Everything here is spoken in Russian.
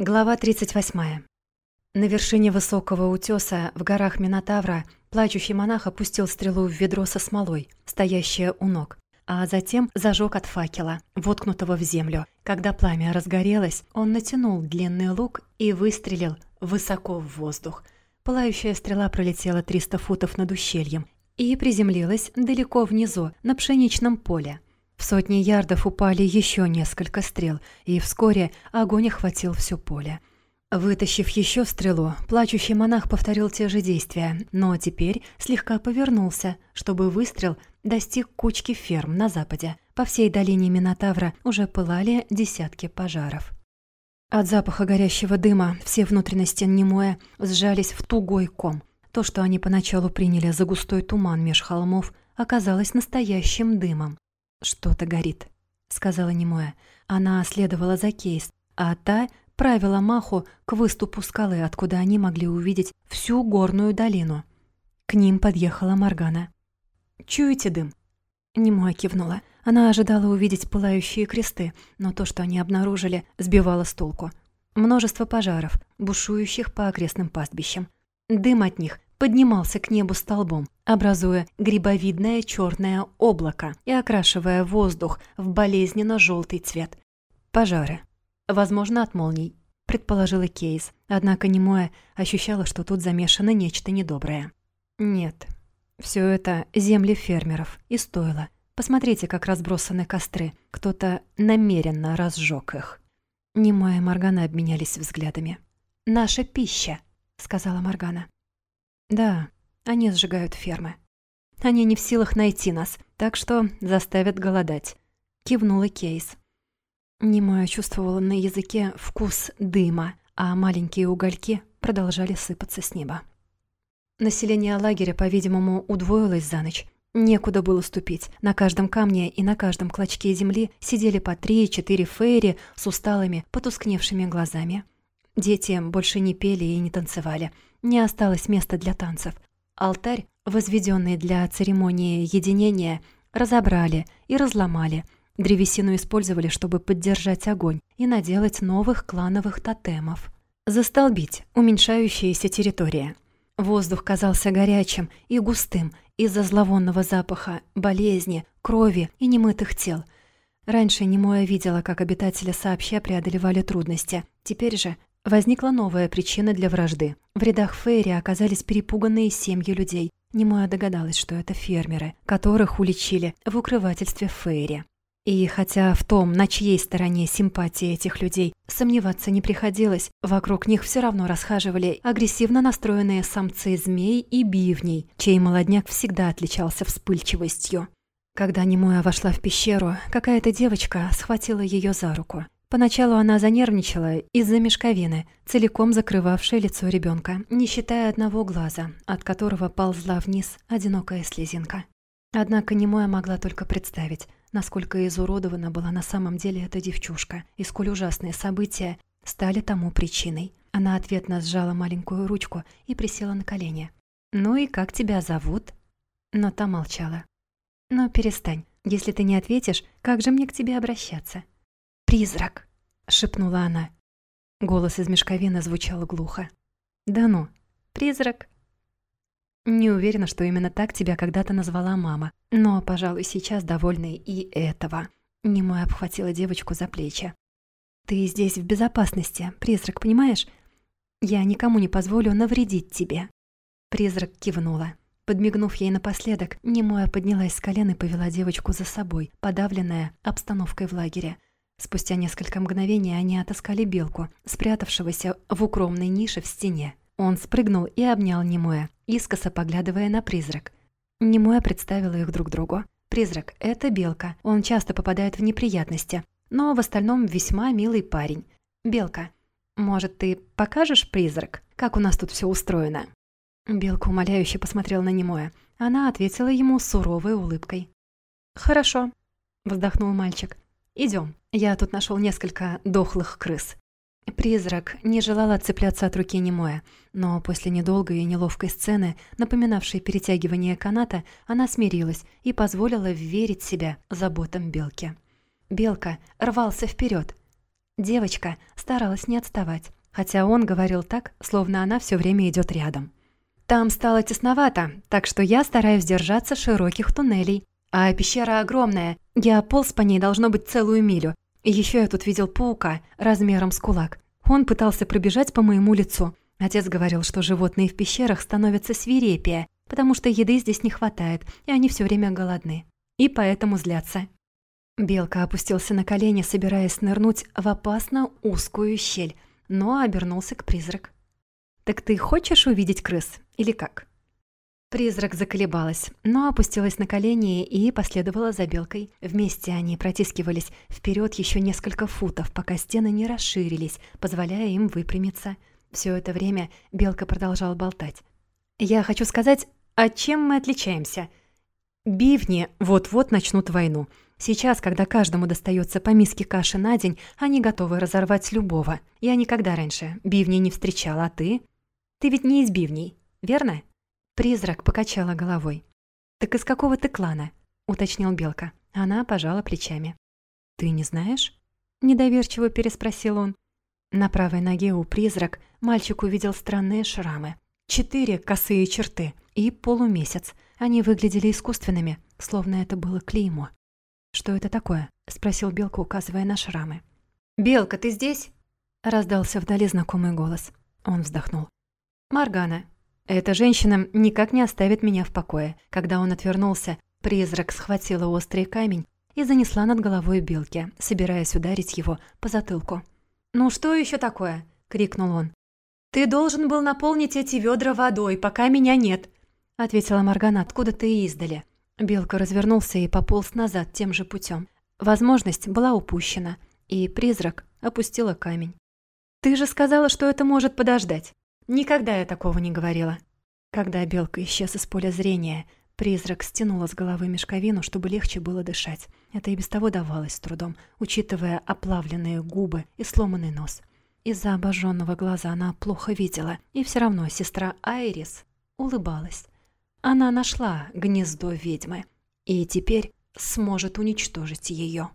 Глава 38. На вершине высокого утёса в горах Минотавра плачущий монах опустил стрелу в ведро со смолой, стоящее у ног, а затем зажег от факела, воткнутого в землю. Когда пламя разгорелось, он натянул длинный лук и выстрелил высоко в воздух. Пылающая стрела пролетела 300 футов над ущельем и приземлилась далеко внизу, на пшеничном поле. В сотни ярдов упали еще несколько стрел, и вскоре огонь охватил все поле. Вытащив еще стрелу, плачущий монах повторил те же действия, но теперь слегка повернулся, чтобы выстрел достиг кучки ферм на западе. По всей долине Минотавра уже пылали десятки пожаров. От запаха горящего дыма все внутренности Немоя сжались в тугой ком. То, что они поначалу приняли за густой туман меж холмов, оказалось настоящим дымом. «Что-то горит», — сказала Немоя. Она следовала за Кейс, а та правила Маху к выступу скалы, откуда они могли увидеть всю горную долину. К ним подъехала Моргана. «Чуете дым?» Немоя кивнула. Она ожидала увидеть пылающие кресты, но то, что они обнаружили, сбивало с толку. Множество пожаров, бушующих по окрестным пастбищам. Дым от них поднимался к небу столбом, образуя грибовидное черное облако и окрашивая воздух в болезненно желтый цвет. Пожары. Возможно, от молний, предположила Кейс, однако Немоя ощущала, что тут замешано нечто недоброе. Нет, все это земли фермеров и стоило. Посмотрите, как разбросаны костры. Кто-то намеренно разжег их. Немоя и Моргана обменялись взглядами. «Наша пища», — сказала Моргана. Да, они сжигают фермы. Они не в силах найти нас, так что заставят голодать. Кивнула Кейс. Немая чувствовала на языке вкус дыма, а маленькие угольки продолжали сыпаться с неба. Население лагеря, по-видимому, удвоилось за ночь. Некуда было ступить. На каждом камне и на каждом клочке земли сидели по три-четыре фейри с усталыми, потускневшими глазами. Дети больше не пели и не танцевали. Не осталось места для танцев. Алтарь, возведенный для церемонии единения, разобрали и разломали. Древесину использовали, чтобы поддержать огонь и наделать новых клановых тотемов. Застолбить уменьшающаяся территория. Воздух казался горячим и густым из-за зловонного запаха, болезни, крови и немытых тел. Раньше Немоя видела, как обитатели сообща преодолевали трудности. Теперь же Возникла новая причина для вражды. В рядах Фейри оказались перепуганные семьи людей. Немоя догадалась, что это фермеры, которых уличили в укрывательстве Фейри. И хотя в том, на чьей стороне симпатии этих людей, сомневаться не приходилось, вокруг них все равно расхаживали агрессивно настроенные самцы змей и бивней, чей молодняк всегда отличался вспыльчивостью. Когда Немоя вошла в пещеру, какая-то девочка схватила ее за руку. Поначалу она занервничала из-за мешковины, целиком закрывавшей лицо ребенка, не считая одного глаза, от которого ползла вниз одинокая слезинка. Однако Немоя могла только представить, насколько изуродована была на самом деле эта девчушка, и сколь ужасные события стали тому причиной. Она ответно сжала маленькую ручку и присела на колени. «Ну и как тебя зовут?» Но та молчала. «Ну, перестань. Если ты не ответишь, как же мне к тебе обращаться?» «Призрак!» — шепнула она. Голос из мешковины звучал глухо. «Да ну, призрак?» «Не уверена, что именно так тебя когда-то назвала мама, но, пожалуй, сейчас довольна и этого». Немой обхватила девочку за плечи. «Ты здесь в безопасности, призрак, понимаешь? Я никому не позволю навредить тебе». Призрак кивнула. Подмигнув ей напоследок, Немоя поднялась с колен и повела девочку за собой, подавленная обстановкой в лагере. Спустя несколько мгновений они отыскали белку, спрятавшегося в укромной нише в стене. Он спрыгнул и обнял Немоя, искоса поглядывая на призрак. Немоя представила их друг другу. Призрак — это белка, он часто попадает в неприятности, но в остальном весьма милый парень. Белка, может, ты покажешь, призрак, как у нас тут все устроено?» Белка умоляюще посмотрела на Немоя. Она ответила ему суровой улыбкой. «Хорошо», — вздохнул мальчик. Идем. Я тут нашел несколько дохлых крыс». Призрак не желал отцепляться от руки Немоя, но после недолгой и неловкой сцены, напоминавшей перетягивание каната, она смирилась и позволила верить себя заботам белки. Белка рвался вперед. Девочка старалась не отставать, хотя он говорил так, словно она все время идет рядом. Там стало тесновато, так что я стараюсь держаться широких туннелей. А пещера огромная, я полз по ней должно быть целую милю. Еще я тут видел паука размером с кулак. Он пытался пробежать по моему лицу. Отец говорил, что животные в пещерах становятся свирепее, потому что еды здесь не хватает, и они все время голодны. И поэтому злятся. Белка опустился на колени, собираясь нырнуть в опасно узкую щель, но обернулся к призрак. «Так ты хочешь увидеть крыс? Или как?» Призрак заколебалась, но опустилась на колени и последовала за белкой. Вместе они протискивались вперед еще несколько футов, пока стены не расширились, позволяя им выпрямиться. Все это время белка продолжала болтать. «Я хочу сказать, а чем мы отличаемся? Бивни вот-вот начнут войну. Сейчас, когда каждому достается по миске каши на день, они готовы разорвать любого. Я никогда раньше бивней не встречала, а ты? Ты ведь не из бивней, верно?» Призрак покачала головой. «Так из какого ты клана?» — уточнил Белка. Она пожала плечами. «Ты не знаешь?» — недоверчиво переспросил он. На правой ноге у призрак мальчик увидел странные шрамы. Четыре косые черты и полумесяц. Они выглядели искусственными, словно это было клеймо. «Что это такое?» — спросил Белка, указывая на шрамы. «Белка, ты здесь?» — раздался вдали знакомый голос. Он вздохнул. «Маргана, эта женщина никак не оставит меня в покое. Когда он отвернулся, призрак схватила острый камень и занесла над головой белки, собираясь ударить его по затылку. «Ну что еще такое?» — крикнул он. «Ты должен был наполнить эти ведра водой, пока меня нет», — ответила Маргана откуда-то и издали. Белка развернулся и пополз назад тем же путем. Возможность была упущена, и призрак опустила камень. «Ты же сказала, что это может подождать». Никогда я такого не говорила. Когда белка исчез из поля зрения, призрак стянула с головы мешковину, чтобы легче было дышать. Это и без того давалось с трудом, учитывая оплавленные губы и сломанный нос. Из-за обожженного глаза она плохо видела, и все равно сестра Айрис улыбалась. Она нашла гнездо ведьмы и теперь сможет уничтожить ее.